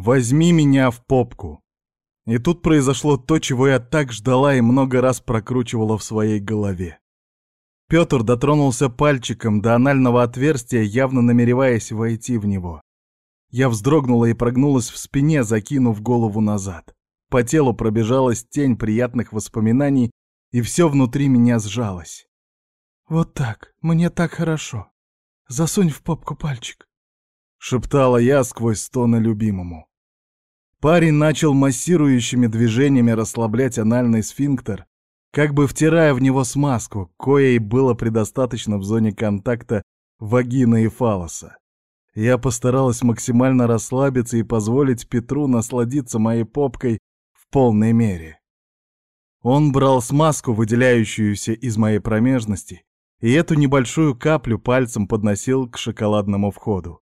Возьми меня в попку. И тут произошло то, чего я так ждала и много раз прокручивала в своей голове. Петр дотронулся пальчиком до анального отверстия, явно намереваясь войти в него. Я вздрогнула и прогнулась в спине, закинув голову назад. По телу пробежалась тень приятных воспоминаний, и все внутри меня сжалось. «Вот так, мне так хорошо. Засунь в попку пальчик», — шептала я сквозь стоны любимому. Парень начал массирующими движениями расслаблять анальный сфинктер, как бы втирая в него смазку, коей было предостаточно в зоне контакта вагины и фалоса. Я постаралась максимально расслабиться и позволить Петру насладиться моей попкой в полной мере. Он брал смазку, выделяющуюся из моей промежности, и эту небольшую каплю пальцем подносил к шоколадному входу.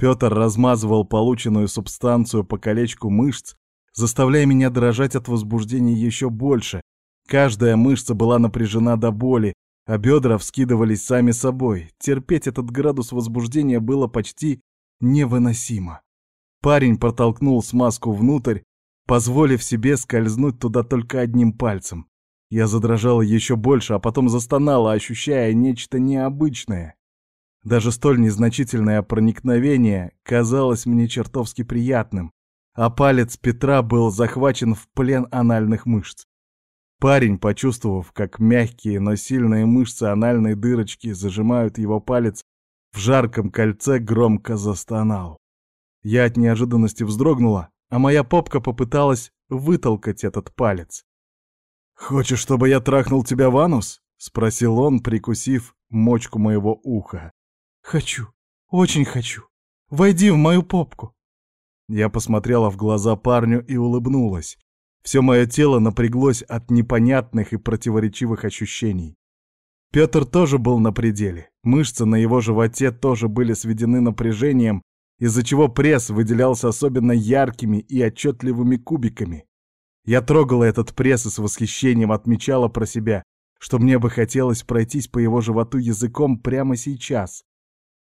Петр размазывал полученную субстанцию по колечку мышц, заставляя меня дрожать от возбуждения еще больше. Каждая мышца была напряжена до боли, а бедра вскидывались сами собой. Терпеть этот градус возбуждения было почти невыносимо. Парень протолкнул смазку внутрь, позволив себе скользнуть туда только одним пальцем. Я задрожала еще больше, а потом застонала, ощущая нечто необычное. Даже столь незначительное проникновение казалось мне чертовски приятным, а палец Петра был захвачен в плен анальных мышц. Парень, почувствовав, как мягкие, но сильные мышцы анальной дырочки зажимают его палец, в жарком кольце громко застонал. Я от неожиданности вздрогнула, а моя попка попыталась вытолкать этот палец. «Хочешь, чтобы я трахнул тебя в анус?» — спросил он, прикусив мочку моего уха. «Хочу, очень хочу. Войди в мою попку». Я посмотрела в глаза парню и улыбнулась. Все мое тело напряглось от непонятных и противоречивых ощущений. Петр тоже был на пределе. Мышцы на его животе тоже были сведены напряжением, из-за чего пресс выделялся особенно яркими и отчетливыми кубиками. Я трогала этот пресс и с восхищением отмечала про себя, что мне бы хотелось пройтись по его животу языком прямо сейчас.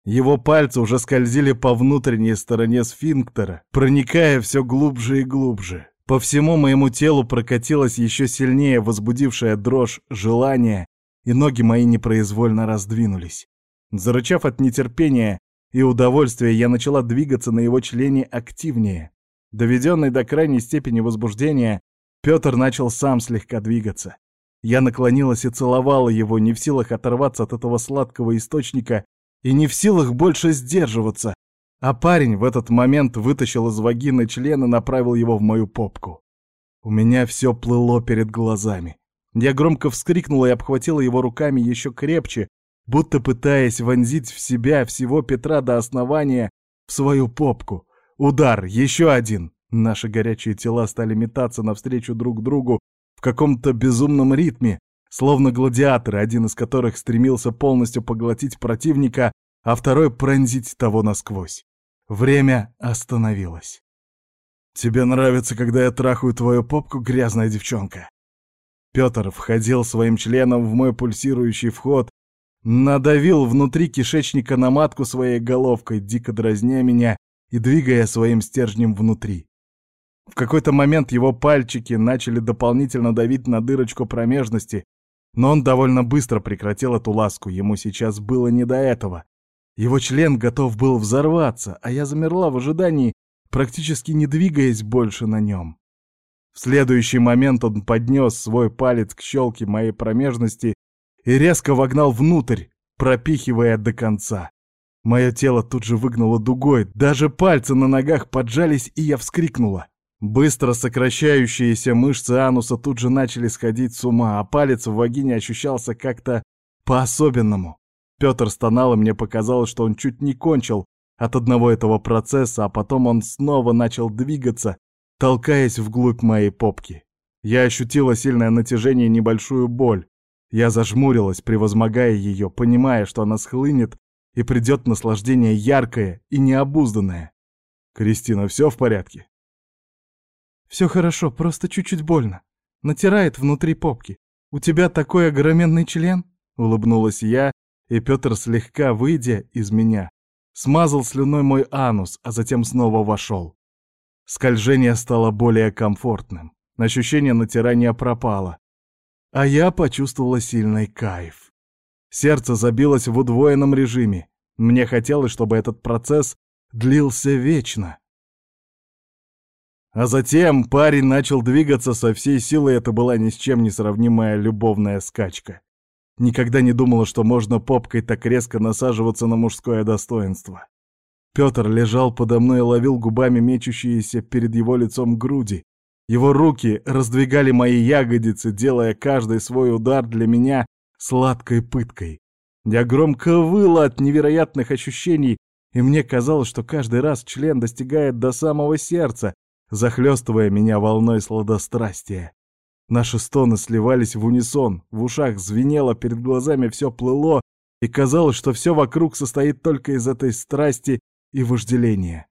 Его пальцы уже скользили по внутренней стороне сфинктера, проникая все глубже и глубже. По всему моему телу прокатилась еще сильнее возбудившая дрожь желания, и ноги мои непроизвольно раздвинулись. Зарычав от нетерпения и удовольствия, я начала двигаться на его члене активнее. Доведенный до крайней степени возбуждения, Петр начал сам слегка двигаться. Я наклонилась и целовала его, не в силах оторваться от этого сладкого источника и не в силах больше сдерживаться. А парень в этот момент вытащил из вагины член и направил его в мою попку. У меня все плыло перед глазами. Я громко вскрикнула и обхватила его руками еще крепче, будто пытаясь вонзить в себя всего Петра до основания в свою попку. Удар, еще один. Наши горячие тела стали метаться навстречу друг другу в каком-то безумном ритме, словно гладиаторы, один из которых стремился полностью поглотить противника, а второй пронзить того насквозь. Время остановилось. «Тебе нравится, когда я трахаю твою попку, грязная девчонка?» Петр входил своим членом в мой пульсирующий вход, надавил внутри кишечника на матку своей головкой, дико дразня меня и двигая своим стержнем внутри. В какой-то момент его пальчики начали дополнительно давить на дырочку промежности, но он довольно быстро прекратил эту ласку, ему сейчас было не до этого. Его член готов был взорваться, а я замерла в ожидании, практически не двигаясь больше на нем. В следующий момент он поднес свой палец к щелке моей промежности и резко вогнал внутрь, пропихивая до конца. Мое тело тут же выгнуло дугой, даже пальцы на ногах поджались, и я вскрикнула. Быстро сокращающиеся мышцы ануса тут же начали сходить с ума, а палец в вагине ощущался как-то по-особенному. Петр стонал, и мне показалось, что он чуть не кончил от одного этого процесса, а потом он снова начал двигаться, толкаясь вглубь моей попки. Я ощутила сильное натяжение и небольшую боль. Я зажмурилась, превозмогая ее, понимая, что она схлынет, и придет наслаждение яркое и необузданное. «Кристина, все в порядке?» «Все хорошо, просто чуть-чуть больно. Натирает внутри попки. У тебя такой огроменный член?» — улыбнулась я, и Петр, слегка выйдя из меня, смазал слюной мой анус, а затем снова вошел. Скольжение стало более комфортным. Ощущение натирания пропало. А я почувствовала сильный кайф. Сердце забилось в удвоенном режиме. Мне хотелось, чтобы этот процесс длился вечно. А затем парень начал двигаться со всей силой, это была ни с чем не сравнимая любовная скачка. Никогда не думала, что можно попкой так резко насаживаться на мужское достоинство. Петр лежал подо мной и ловил губами мечущиеся перед его лицом груди. Его руки раздвигали мои ягодицы, делая каждый свой удар для меня сладкой пыткой. Я громко выла от невероятных ощущений, и мне казалось, что каждый раз член достигает до самого сердца, захлестывая меня волной сладострастия. Наши стоны сливались в унисон, в ушах звенело, перед глазами все плыло, и казалось, что все вокруг состоит только из этой страсти и вожделения.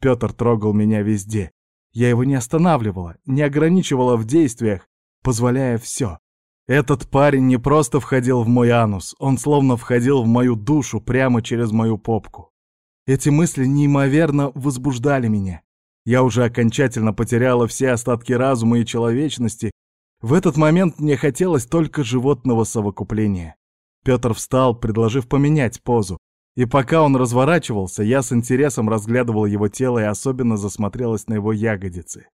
Петр трогал меня везде. Я его не останавливала, не ограничивала в действиях, позволяя все. Этот парень не просто входил в мой анус, он словно входил в мою душу прямо через мою попку. Эти мысли неимоверно возбуждали меня. Я уже окончательно потеряла все остатки разума и человечности. В этот момент мне хотелось только животного совокупления. Петр встал, предложив поменять позу. И пока он разворачивался, я с интересом разглядывал его тело и особенно засмотрелась на его ягодицы.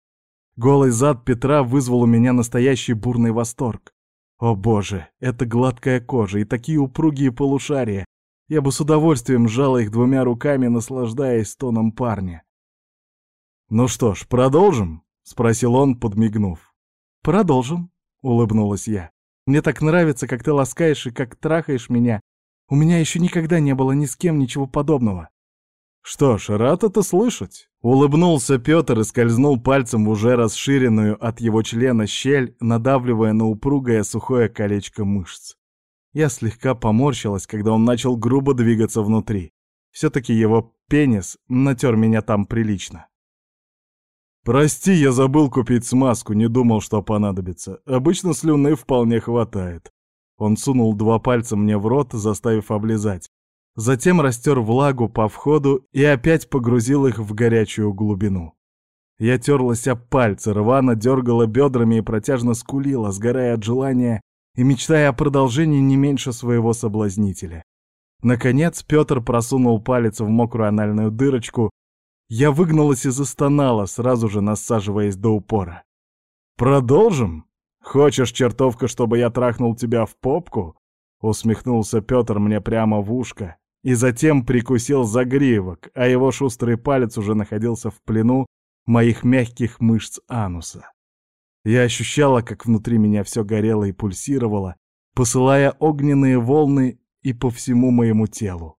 Голый зад Петра вызвал у меня настоящий бурный восторг. О боже, это гладкая кожа и такие упругие полушария. Я бы с удовольствием сжала их двумя руками, наслаждаясь тоном парня. «Ну что ж, продолжим?» — спросил он, подмигнув. «Продолжим», — улыбнулась я. «Мне так нравится, как ты ласкаешь и как трахаешь меня, у меня еще никогда не было ни с кем ничего подобного. Что ж, рад это слышать. Улыбнулся Петр и скользнул пальцем в уже расширенную от его члена щель, надавливая на упругое сухое колечко мышц. Я слегка поморщилась, когда он начал грубо двигаться внутри. Все-таки его пенис натер меня там прилично. «Прости, я забыл купить смазку, не думал, что понадобится. Обычно слюны вполне хватает. Он сунул два пальца мне в рот, заставив облизать. Затем растер влагу по входу и опять погрузил их в горячую глубину. Я терлась об пальцы, рвано дергала бедрами и протяжно скулила, сгорая от желания и мечтая о продолжении не меньше своего соблазнителя. Наконец Петр просунул палец в мокрую анальную дырочку. Я выгнулась и застонала, сразу же насаживаясь до упора. «Продолжим?» «Хочешь, чертовка, чтобы я трахнул тебя в попку?» Усмехнулся Петр мне прямо в ушко и затем прикусил загривок, а его шустрый палец уже находился в плену моих мягких мышц ануса. Я ощущала, как внутри меня все горело и пульсировало, посылая огненные волны и по всему моему телу.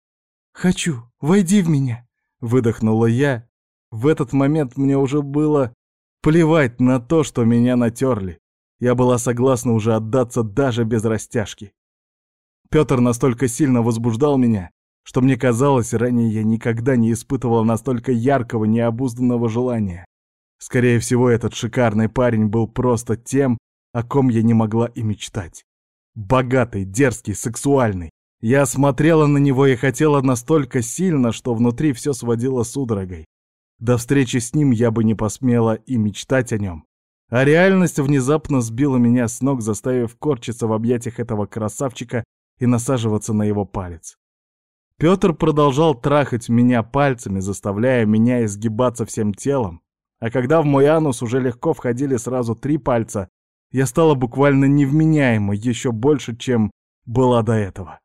«Хочу, войди в меня!» — выдохнула я. В этот момент мне уже было плевать на то, что меня натерли. Я была согласна уже отдаться даже без растяжки. Петр настолько сильно возбуждал меня, что мне казалось, ранее я никогда не испытывала настолько яркого, необузданного желания. Скорее всего, этот шикарный парень был просто тем, о ком я не могла и мечтать. Богатый, дерзкий, сексуальный. Я смотрела на него и хотела настолько сильно, что внутри все сводило судорогой. До встречи с ним я бы не посмела и мечтать о нем. А реальность внезапно сбила меня с ног, заставив корчиться в объятиях этого красавчика и насаживаться на его палец. Петр продолжал трахать меня пальцами, заставляя меня изгибаться всем телом, а когда в мой анус уже легко входили сразу три пальца, я стала буквально невменяемой еще больше, чем была до этого.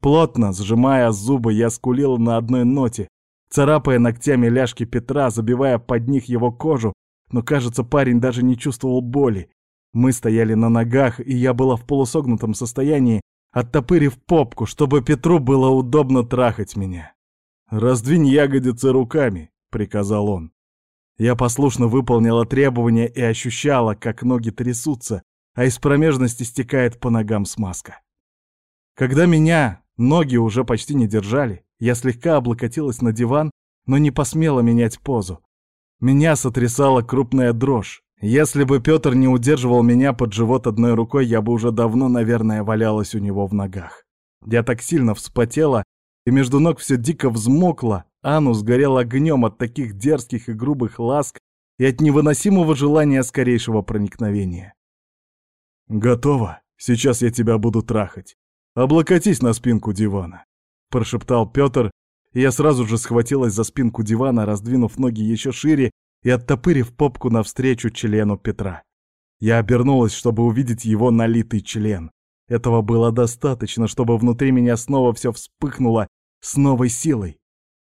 Плотно сжимая зубы, я скулила на одной ноте, царапая ногтями ляжки Петра, забивая под них его кожу, но, кажется, парень даже не чувствовал боли. Мы стояли на ногах, и я была в полусогнутом состоянии, оттопырив попку, чтобы Петру было удобно трахать меня. «Раздвинь ягодицы руками», — приказал он. Я послушно выполнила требования и ощущала, как ноги трясутся, а из промежности стекает по ногам смазка. Когда меня ноги уже почти не держали, я слегка облокотилась на диван, но не посмела менять позу. Меня сотрясала крупная дрожь. Если бы Петр не удерживал меня под живот одной рукой, я бы уже давно, наверное, валялась у него в ногах. Я так сильно вспотела, и между ног все дико взмокло, анус горел огнем от таких дерзких и грубых ласк и от невыносимого желания скорейшего проникновения. «Готово. Сейчас я тебя буду трахать. Облокотись на спинку дивана», — прошептал Петр, и я сразу же схватилась за спинку дивана, раздвинув ноги еще шире и оттопырив попку навстречу члену Петра. Я обернулась, чтобы увидеть его налитый член. Этого было достаточно, чтобы внутри меня снова все вспыхнуло с новой силой.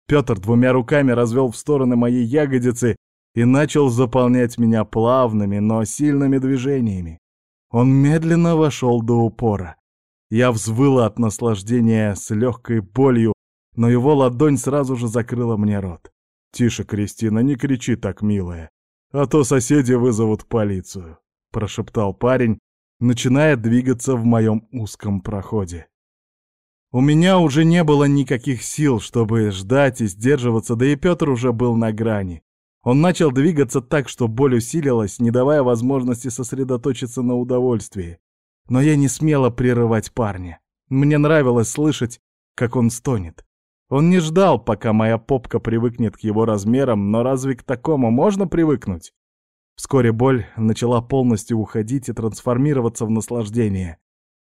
Петр двумя руками развел в стороны моей ягодицы и начал заполнять меня плавными, но сильными движениями. Он медленно вошел до упора. Я взвыла от наслаждения с легкой болью, но его ладонь сразу же закрыла мне рот. «Тише, Кристина, не кричи так, милая, а то соседи вызовут полицию», — прошептал парень, начиная двигаться в моем узком проходе. У меня уже не было никаких сил, чтобы ждать и сдерживаться, да и Петр уже был на грани. Он начал двигаться так, что боль усилилась, не давая возможности сосредоточиться на удовольствии. Но я не смела прерывать парня. Мне нравилось слышать, как он стонет. Он не ждал, пока моя попка привыкнет к его размерам, но разве к такому можно привыкнуть? Вскоре боль начала полностью уходить и трансформироваться в наслаждение.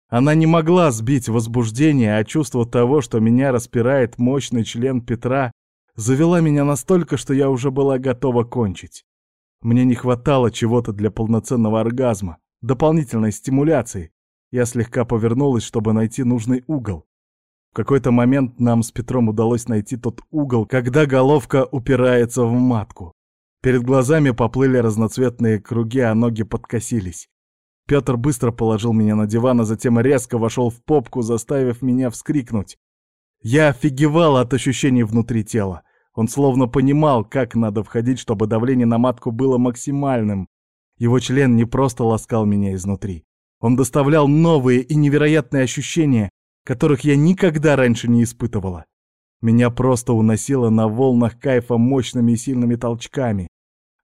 Она не могла сбить возбуждение, а чувство того, что меня распирает мощный член Петра, завела меня настолько, что я уже была готова кончить. Мне не хватало чего-то для полноценного оргазма, дополнительной стимуляции. Я слегка повернулась, чтобы найти нужный угол. В какой-то момент нам с Петром удалось найти тот угол, когда головка упирается в матку. Перед глазами поплыли разноцветные круги, а ноги подкосились. Петр быстро положил меня на диван, а затем резко вошел в попку, заставив меня вскрикнуть. Я офигевал от ощущений внутри тела. Он словно понимал, как надо входить, чтобы давление на матку было максимальным. Его член не просто ласкал меня изнутри. Он доставлял новые и невероятные ощущения, которых я никогда раньше не испытывала. Меня просто уносило на волнах кайфа мощными и сильными толчками.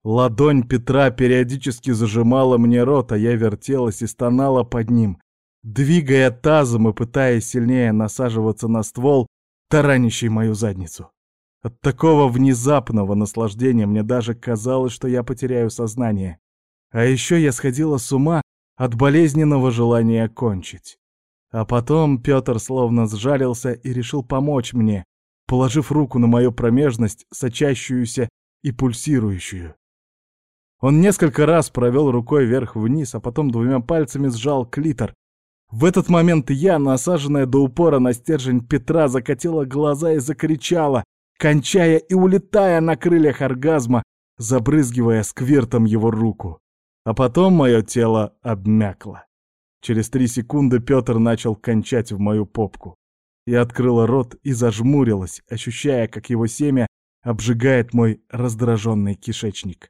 Ладонь Петра периодически зажимала мне рот, а я вертелась и стонала под ним, двигая тазом и пытаясь сильнее насаживаться на ствол, таранящий мою задницу. От такого внезапного наслаждения мне даже казалось, что я потеряю сознание. А еще я сходила с ума от болезненного желания кончить. А потом Петр словно сжалился и решил помочь мне, положив руку на мою промежность, сочащуюся и пульсирующую. Он несколько раз провел рукой вверх-вниз, а потом двумя пальцами сжал клитор. В этот момент я, насаженная до упора на стержень Петра, закатила глаза и закричала, кончая и улетая на крыльях оргазма, забрызгивая сквертом его руку. А потом мое тело обмякло. Через три секунды Петр начал кончать в мою попку. Я открыла рот и зажмурилась, ощущая, как его семя обжигает мой раздраженный кишечник.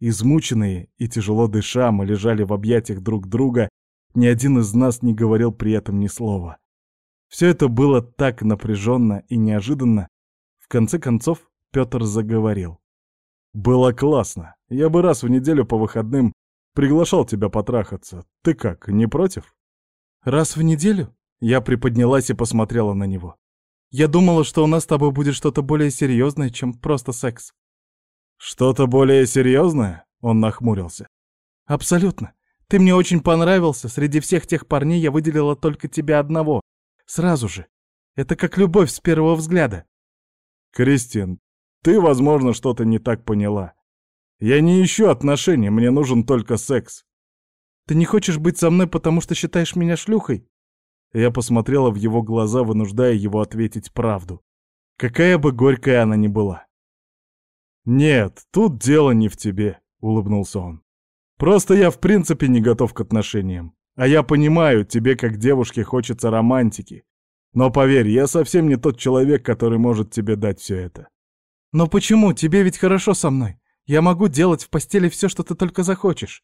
Измученные и тяжело дыша, мы лежали в объятиях друг друга, ни один из нас не говорил при этом ни слова. Все это было так напряженно и неожиданно. В конце концов Петр заговорил. «Было классно. Я бы раз в неделю по выходным приглашал тебя потрахаться. Ты как, не против?» «Раз в неделю?» Я приподнялась и посмотрела на него. «Я думала, что у нас с тобой будет что-то более серьезное, чем просто секс». «Что-то более серьезное?» — он нахмурился. «Абсолютно. Ты мне очень понравился. Среди всех тех парней я выделила только тебя одного. Сразу же. Это как любовь с первого взгляда». «Кристин, ты, возможно, что-то не так поняла. Я не ищу отношений, мне нужен только секс». «Ты не хочешь быть со мной, потому что считаешь меня шлюхой?» Я посмотрела в его глаза, вынуждая его ответить правду. Какая бы горькая она ни была. «Нет, тут дело не в тебе», — улыбнулся он. «Просто я в принципе не готов к отношениям. А я понимаю, тебе как девушке хочется романтики. Но поверь, я совсем не тот человек, который может тебе дать все это». «Но почему? Тебе ведь хорошо со мной. Я могу делать в постели все, что ты только захочешь».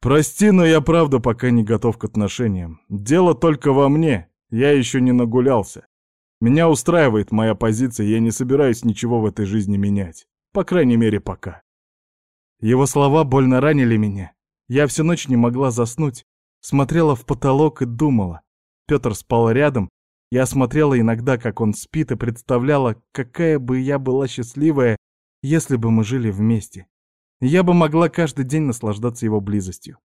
«Прости, но я правда пока не готов к отношениям. Дело только во мне. Я еще не нагулялся. Меня устраивает моя позиция, я не собираюсь ничего в этой жизни менять. По крайней мере, пока. Его слова больно ранили меня. Я всю ночь не могла заснуть, смотрела в потолок и думала. Петр спал рядом, я смотрела иногда, как он спит, и представляла, какая бы я была счастливая, если бы мы жили вместе. Я бы могла каждый день наслаждаться его близостью.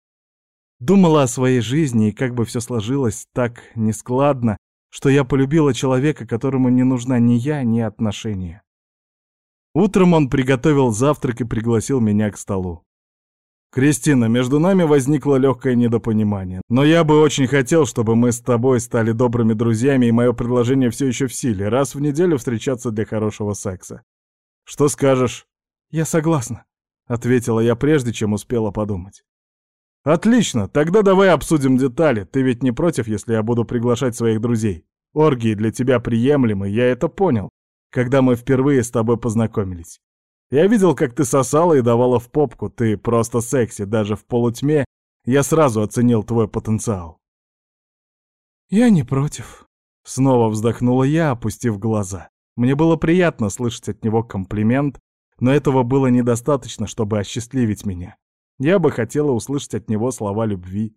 Думала о своей жизни и как бы все сложилось так нескладно, что я полюбила человека, которому не нужна ни я, ни отношения. Утром он приготовил завтрак и пригласил меня к столу. «Кристина, между нами возникло легкое недопонимание, но я бы очень хотел, чтобы мы с тобой стали добрыми друзьями, и мое предложение все еще в силе, раз в неделю встречаться для хорошего секса. Что скажешь?» «Я согласна», — ответила я прежде, чем успела подумать. «Отлично, тогда давай обсудим детали. Ты ведь не против, если я буду приглашать своих друзей? Оргии для тебя приемлемы, я это понял, когда мы впервые с тобой познакомились. Я видел, как ты сосала и давала в попку, ты просто секси, даже в полутьме я сразу оценил твой потенциал». «Я не против», — снова вздохнула я, опустив глаза. Мне было приятно слышать от него комплимент, но этого было недостаточно, чтобы осчастливить меня. Я бы хотела услышать от него слова любви.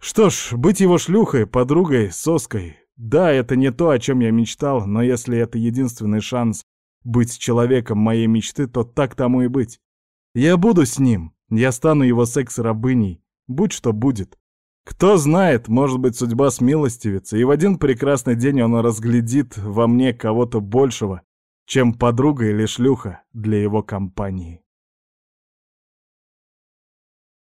Что ж, быть его шлюхой, подругой, соской, да, это не то, о чем я мечтал, но если это единственный шанс быть человеком моей мечты, то так тому и быть. Я буду с ним, я стану его секс-рабыней, будь что будет. Кто знает, может быть, судьба смилостивится, и в один прекрасный день он разглядит во мне кого-то большего, чем подруга или шлюха для его компании.